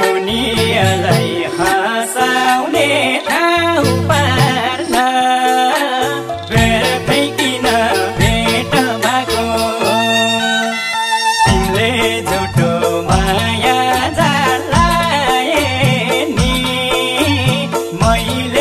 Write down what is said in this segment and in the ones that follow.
दुनियाँलाई हँसाउने ठाउँ पार्न। व्यर्थै किन भेट भएको? तिमीले झुटो माया जालाए नि मैले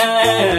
yeah.